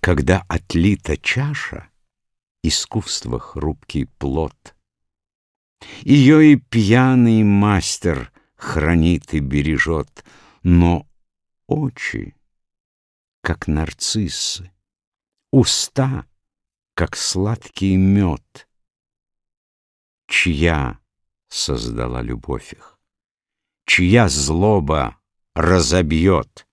Когда отлита чаша, искусства хрупкий плод. Ее и пьяный мастер хранит и бережет, но очи, как нарциссы, уста, как сладкий мед. Чья создала любовь их? Чья злоба разобьет